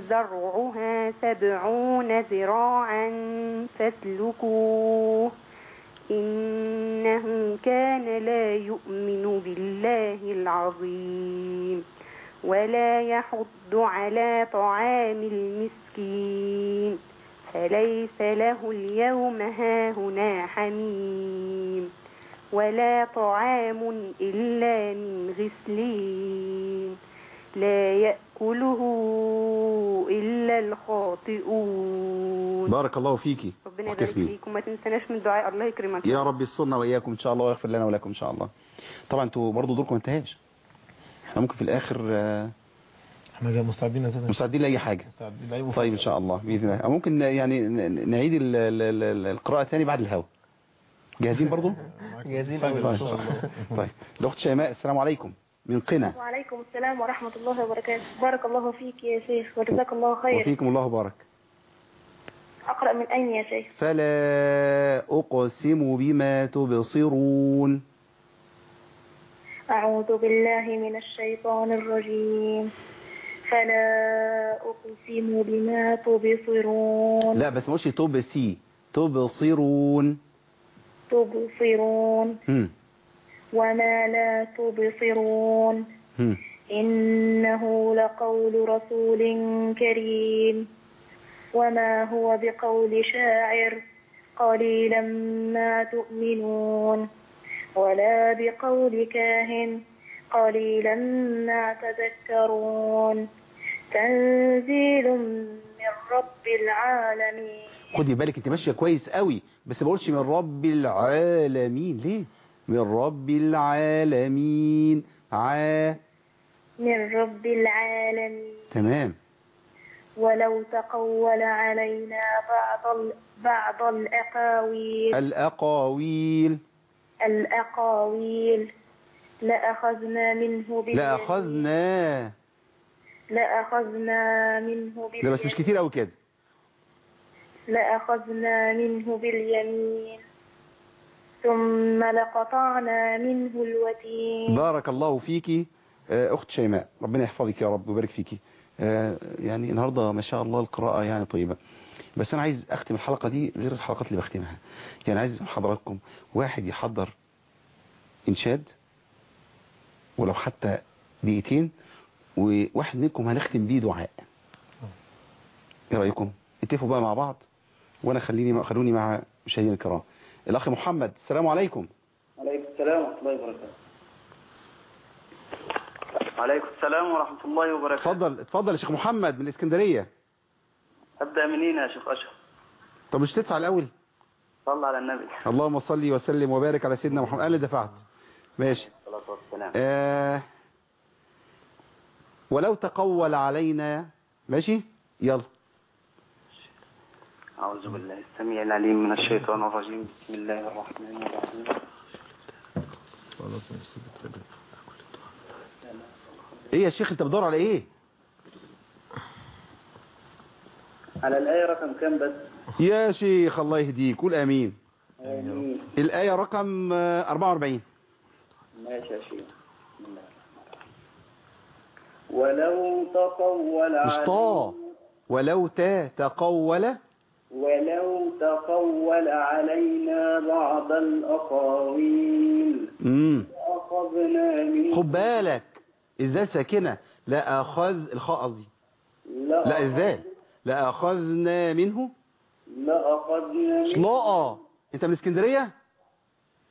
زرعها سبعون ذراعا فاسلكوه. إنه كان لا يؤمن بالله العظيم. ولا يحض على طعام المسكين فليس له اليوم هاهنا حميم ولا طعام إلا من غسلين لا يأكله إلا الخاطئون. بارك الله فيكي ربنا يبارك ياسمين. فيك وما تنسناش من دعاء الله يكرمك. يا رب يسترنا وإياكم إن شاء الله ويغفر لنا ولكم إن شاء الله. طبعا أنتوا برضه دوركم ما انتهاش. إحنا ممكن في الآخر آه، إحنا جاي مستعدين مستعدين لأي حاجة. مستعدين لأي طيب إن شاء الله بإذن الله. أو ممكن يعني نعيد ال- ال- ال- القراءة تاني بعد الهوا. جاهزين برضه *laughs* جاهزين. طيب، الله. طيب. الأخت شيماء السلام عليكم. من قنا. وعليكم السلام ورحمة الله وبركاته. بارك الله فيك يا شيخ وجزاك الله خير. وفيكم الله بارك أقرأ من أين يا شيخ؟ فلا أقسم بما تبصرون. أعوذ بالله من الشيطان الرجيم. فلا أقسم بما تبصرون. لا بس مش تبسي تبصرون. تبصرون. وما لا تبصرون. إنه لقول رسول كريم. وما هو بقول شاعر قليلا ما تؤمنون. ولا بقول كاهن قليلا ما تذكرون. تنزيل من رب العالمين. خدي بالك انت ماشية كويس قوي بس ما بقولش من رب العالمين. ليه؟ من رب العالمين. ع من رب العالمين. تمام. ولو تقول علينا بعض ال- بعض الأقاويل. الأقاويل. الأقاويل. لأخذنا منه باليمين لأخذنا. لأخذنا منه لا بس مش باليمين كتير قوي كده. لأخذنا منه باليمين. ثم لقطعنا منه الوتين. بارك الله فيكي آه، أخت شيماء. ربنا يحفظك يا رب ويبارك فيكي آه، يعني النهاردة ما شاء الله القراءة يعني طيبة. بس أنا عايز أختم الحلقة دي غير الحلقات اللي بختمها. يعني عايز حضراتكم واحد يحضر إنشاد ولو حتى دقيقتين وواحد منكم هنختم بيه دعاء. إيه رأيكم؟ اتفقوا بقى مع بعض وأنا خليني خلوني مع مشاهدينا الكرام. الأخ محمد السلام عليكم. عليكم السلام ورحمة الله وبركاته. وعليكم السلام ورحمة الله وبركاته. اتفضل اتفضل يا شيخ محمد من الإسكندرية. أبدأ منين يا شيخ أشرف؟ طب مش تدفع الأول؟ صلى على النبي. اللهم صل وسلم وبارك على سيدنا محمد. اللي دفعت. ماشي. آه ولو تقول علينا ماشي؟ يلا. أعوذ بالله السميع العليم من الشيطان الرجيم. بسم الله الرحمن الرحيم. إيه يا شيخ أنت بتدور على إيه؟ على الآية رقم كام بس؟ يا شيخ الله يهديك قول آمين. آمين. الآية رقم آه، 44 ماشي يا شيخ. ولو تقول علينا ولو تا تقول. ولو تقول علينا بعض الأقاويل. امم أخذنا منه خد بالك إزاي ساكنة؟ لا أخذ الخاء قصدي. لا لا اخذنا منه؟ لأخذنا منه. شلاقة. أنت من اسكندرية؟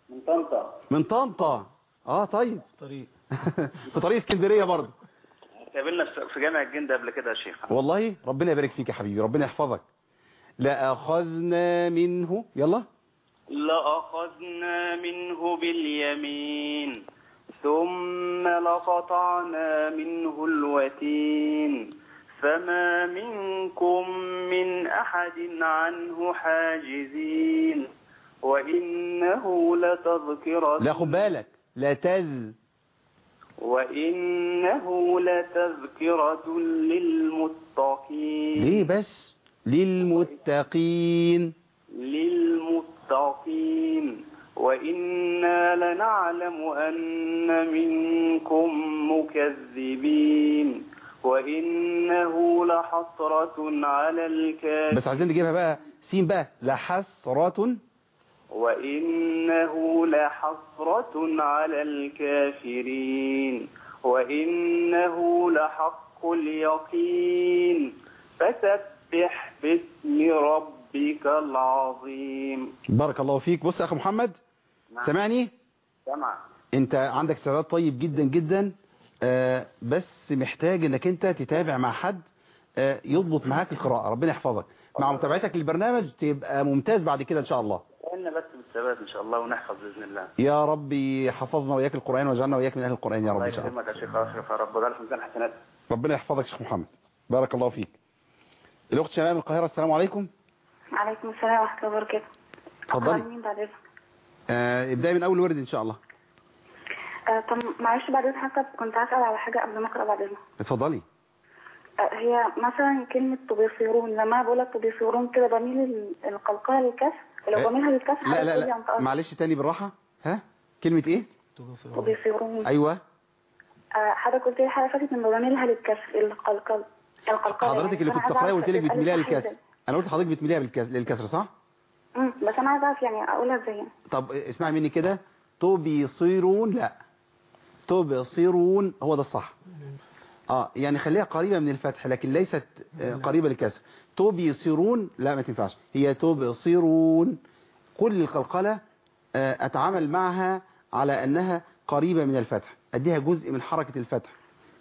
من طنطا. من طنطا. آه طيب. طريق. *laughs* في طريق اسكندرية برضه. قابلنا في- في جامع الجندة قبل كده يا شيخ. والله ربنا يبارك فيك يا حبيبي ربنا يحفظك. لأخذنا منه. يلا. لأخذنا منه باليمين ثم لقطعنا منه الوتين. فما منكم من أحد عنه حاجزين وإنه لتذكرة لا خد بالك. لا تز وإنه لتذكرة للمتقين ليه بس؟ للمتقين. للمتقين. وإنا لنعلم أن منكم مكذبين وإنه لحسرة على الكافرين. بس عايزين نجيبها بقى. سين بقى. لحسرة. وإنه لحسرة على الكافرين. وإنه لحق اليقين. فسبح باسم ربك العظيم. بارك الله فيك. بص يا أخي محمد. نعم. سامعني سمع. أنت عندك استعداد طيب جدا جدا بس محتاج إنك أنت تتابع مع حد آه يضبط معاك القراءة. ربنا يحفظك. مع متابعتك للبرنامج تبقى ممتاز بعد كده إن شاء الله. إن بس بالثبات إن شاء الله ونحفظ بإذن الله. يا رب حفظنا وإياك القرآن وجعلنا وإياك من أهل القرآن يا رب الله إن شاء الله يكرمك يا شيخ أشرف يا رب. وجعل في ميزان حسنات ربنا يحفظك يا شيخ محمد. بارك الله فيك. الأخت شمال من القاهرة السلام عليكم. عليكم السلام ورحمة الله وبركاته. اتفضلي. بعد آه ابدأي من أول ورد إن شاء الله. آه، طب معلش بعد إذنك حتى كنت أسأل على حاجة قبل ما أقرأ بعد إذنك اتفضلي. آه، هي مثلا كلمة تبصرون لما بقول لك تبصرون كده بميل ال- القلقلة للكسر؟ آه، لو بميلها للكسر لا لا لا. معلش تاني بالراحة. ها؟ كلمة إيه؟ تبصرون أيوة. آه، حضرتك قلت لي حاجة فاتت إن بميلها للكسر القلقلة القلقلة حضرتك اللي يعني. كنت عايزة قلت لك بتميليها إزاي. أنا قلت لحضرتك بتميليها للكسر صح؟ أمم، بس أنا عايزة أعرف يعني أقولها إزاي يعني. طب اسمعي مني كده. تبصرون لا. تبصرون هو ده الصح. آه يعني خليها قريبة من الفتح لكن ليست آه، قريبة للكسر. تبصرون لا ما تنفعش. هي تبصرون. كل القلقلة آه، أتعامل معها على أنها قريبة من الفتح. أديها جزء من حركة الفتح.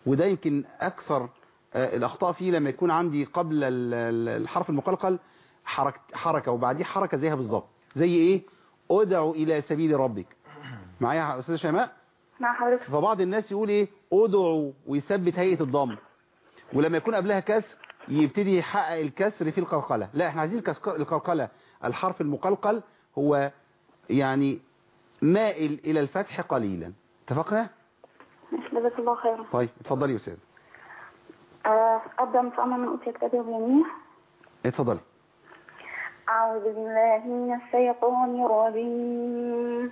وده يمكن أكثر آه، الأخطاء فيه لما يكون عندي قبل ال- ال- الحرف المقلقل حركة, حركة وبعديه حركة زيها بالظبط زي إيه؟ أدعو إلى سبيل ربك. معايا يا أستاذ شيماء؟ مع حضرتك. فبعض الناس يقول إيه؟ أدعو ويثبت هيئة الضم ولما يكون قبلها كسر يبتدي يحقق الكسر في القلقلة. لا إحنا عايزين القلقلة. الحرف المقلقل هو يعني مائل إلى الفتح قليلا. اتفقنا؟ جزاك الله خيرا. طيب اتفضلي يا أستاذ. آه، من فأما من أوتي كتابه بيمينه اتفضلي. أعوذ بالله من الشيطان الرجيم.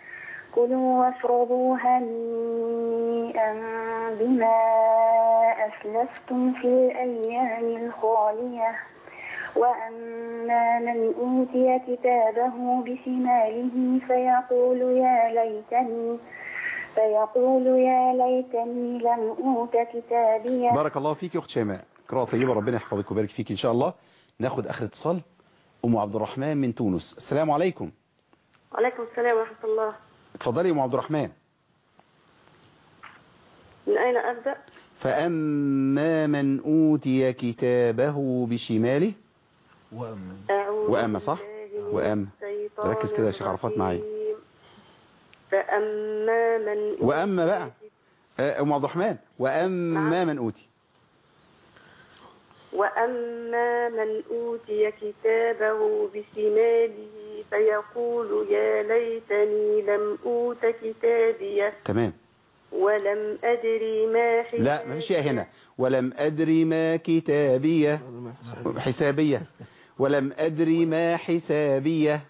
كلوا واشربوا هنيئا بما أسلفتم في الأيام الخالية. وأما من أوتي كتابه بشماله فيقول يا ليتني فيقول يا ليتني لم أوت كتابيه بارك الله فيك يا أخت شيماء. قراءة طيبة ربنا يحفظك ويبارك فيك إن شاء الله. ناخد آخر اتصال. أم عبد الرحمن من تونس. السلام عليكم. وعليكم السلام ورحمة الله. اتفضلي يا أم عبد الرحمن. من أين أبدأ؟ فأما من أوتي كتابه بشماله وأما أعوذ وأما صح؟ الشيطان ركز كده يا شيخ عرفات معايا. فأما من وأما بقى. آه، أم عبد الرحمن وأما من أوتي. وأما من أوتي كتابه بشماله فيقول يا ليتني لم أوت كتابيه تمام. ولم أدري ما حسابيه لا ما فيش هنا. ولم أدري ما كتابية حسابية ولم أدري ما حسابية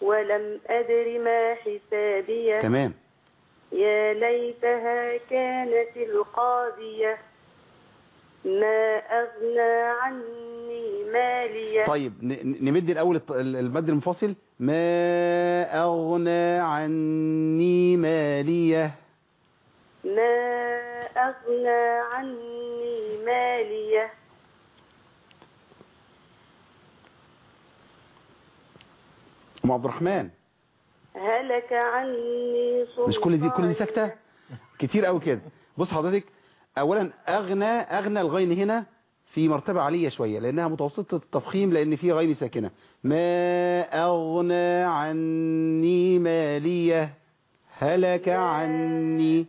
ولم أدر ما حسابيه تمام. يا ليتها كانت القاضية. ما أغنى عني مالية طيب نمد الأول المد المنفصل ما أغنى عني مالية ما أغنى عني مالية أم عبد الرحمن. هلك عني سلطانية مش كل دي كل دي ساكتة؟ كتير قوي كده. بص حضرتك اولا أغنى أغنى الغين هنا في مرتبة عالية شوية لأنها متوسطة التفخيم لأن في غين ساكنة. ما أغنى عني مالية؟ هلك عني.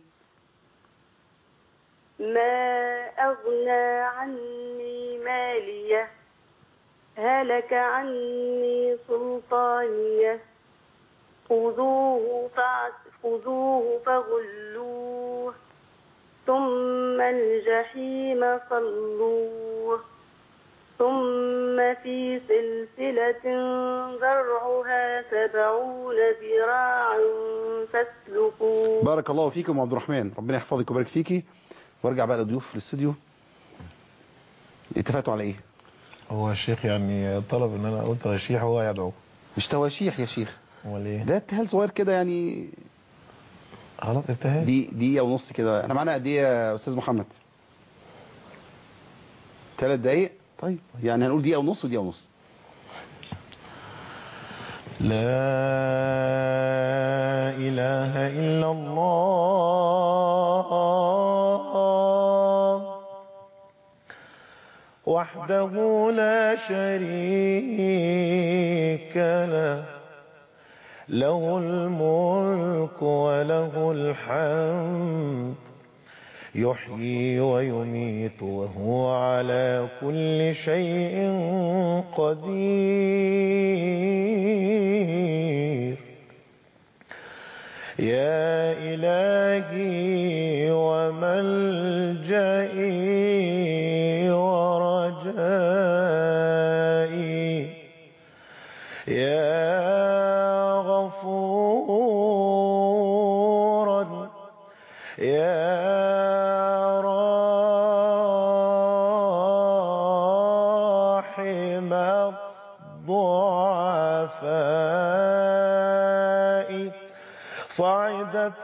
ما أغنى عني مالية؟ هلك عني سلطانية. خذوه فغلوه. ثم الجحيم صلوه. ثم في سلسلة ذرعها سبعون ذراعا فاسلكوه. بارك الله فيكم عبد الرحمن. ربنا يحفظك ويبارك فيكي. وارجع بقى للضيوف في الاستوديو. اتفقتوا على إيه؟ هو الشيخ يعني طلب إن أنا قلت ترشيح وهو يدعو. مش تواشيح يا شيخ. أمال إيه؟ ده ابتهال صغير كده يعني خلاص ابتهال دي دقيقة ونص كده. إحنا معانا قد إيه يا أستاذ محمد؟ ثلاث دقايق؟ طيب يعني هنقول دقيقة ونص ودقيقة ونص. لا إله إلا الله وحده لا شريك له. له وله الحمد. يحيي ويميت وهو على كل شيء قدير.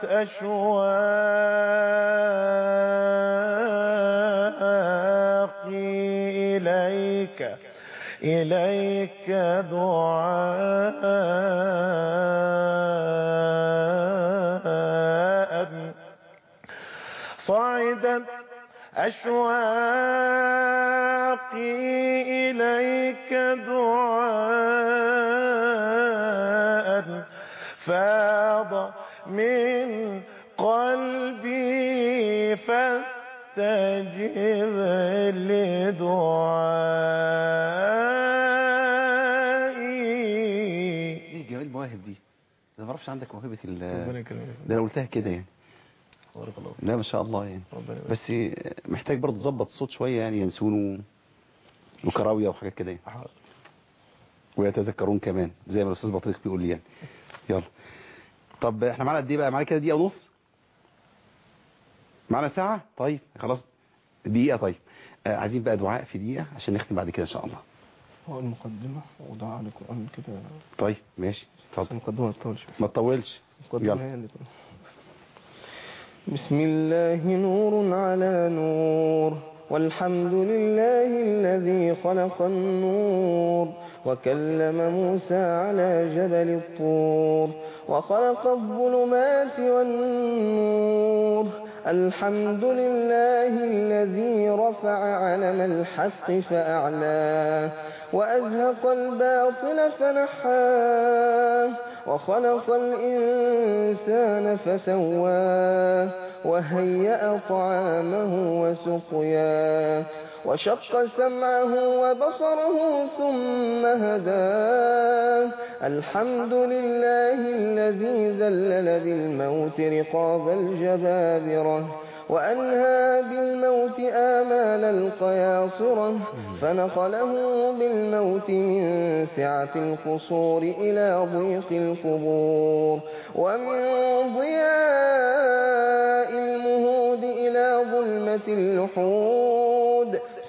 أشواقي إليك إليك دعاء. صعدت أشواقي إليك دعاء فاض من فاستجب لدعائي. إيه جمال المواهب دي. أنا ما أعرفش عندك موهبة ال ده أنا قلتها كده يعني. بارك الله لا ما شاء الله يعني. بس محتاج برضه تظبط الصوت شوية يعني ينسون و- وكراوية وحاجات كده يعني. ويتذكرون كمان زي ما الأستاذ بطريق بيقول لي يعني. يلا. طب إحنا معانا قد إيه بقى؟ معانا كده دقيقة ونص؟ معانا ساعة؟ طيب خلاص. دقيقة طيب. آه، عايزين بقى دعاء في دقيقة عشان نختم بعد كده إن شاء الله. هو المقدمة ودعاء القرآن كده. طيب ماشي. اتفضل. المقدمة تطول شوية ما تطولش. يلا. بسم الله نور على نور والحمد لله الذي خلق النور وكلم موسى على جبل الطور وخلق الظلمات والنور. الحمد لله الذي رفع علم الحق فأعلاه وأزهق الباطل فنحاه وخلق الإنسان فسواه وهيأ طعامه وسقياه وشق سمعه وبصره ثم هداه. الحمد لله الذي ذلل بالموت رقاب الجبابرة وأنهى بالموت آمال القياصرة فنقله بالموت من سعة القصور إلى ضيق القبور ومن ضياء المهود إلى ظلمة اللحود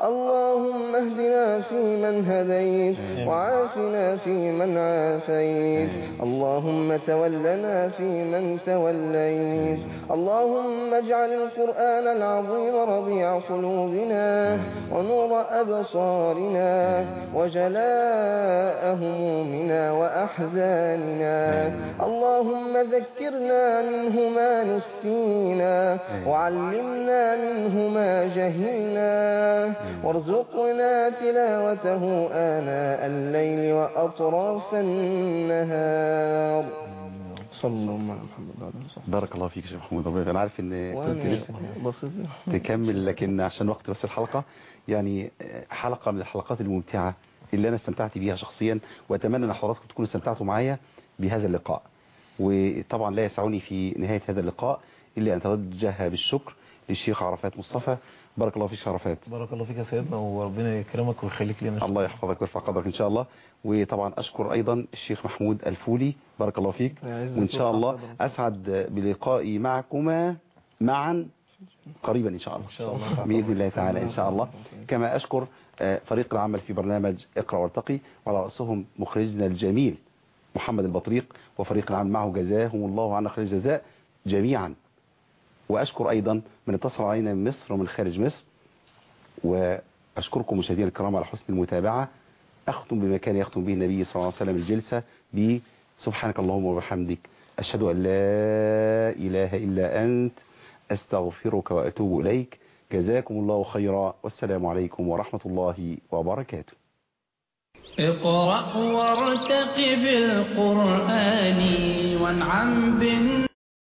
اللهم اهدنا فيمن هديت وعافنا فيمن عافيت. اللهم تولنا فيمن توليت. اللهم اجعل القرآن العظيم ربيع قلوبنا ونور أبصارنا وجلاء همومنا وأحزاننا. اللهم ذكرنا منه ما نسينا وعلمنا منه ما جهلنا. وارزقنا تلاوته آناء الليل وأطراف النهار. صلى الله على محمد وعلى آله وصحبه. بارك الله فيك يا شيخ محمود. ربنا أنا عارف إن كنت لسه تكمل لكن عشان وقت بس الحلقة يعني حلقة من الحلقات الممتعة اللي أنا استمتعت بيها شخصيا وأتمنى أن حضراتكم تكونوا استمتعتوا معايا بهذا اللقاء. وطبعا لا يسعني في نهاية هذا اللقاء إلا أن أتوجه بالشكر للشيخ عرفات مصطفى بارك الله فيك يا عرفات بارك الله فيك يا سيدنا وربنا يكرمك ويخليك لنا. الله يحفظك ويرفع قدرك إن شاء الله. وطبعا أشكر أيضا الشيخ محمود الفولي بارك الله فيك. وإن شاء الله. أسعد بلقائي معكما معا قريبا إن شاء الله. إن شاء الله. بإذن الله تعالى إن شاء الله. كما أشكر آه، فريق العمل في برنامج اقرأ وارتقي وعلى رأسهم مخرجنا الجميل محمد البطريق وفريق العمل معه جزاهم الله عنا خير الجزاء جميعا. وأشكر أيضا من اتصل علينا من مصر ومن خارج مصر وأشكركم مشاهدينا الكرام على حسن المتابعة. أختم بما كان يختم به النبي صلى الله عليه وسلم الجلسة بسبحانك اللهم وبحمدك. أشهد أن لا إله إلا أنت أستغفرك وأتوب إليك. جزاكم الله خيرا. والسلام عليكم ورحمة الله وبركاته. اقرأ وارتقب القرآن وانعم